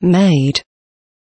Made.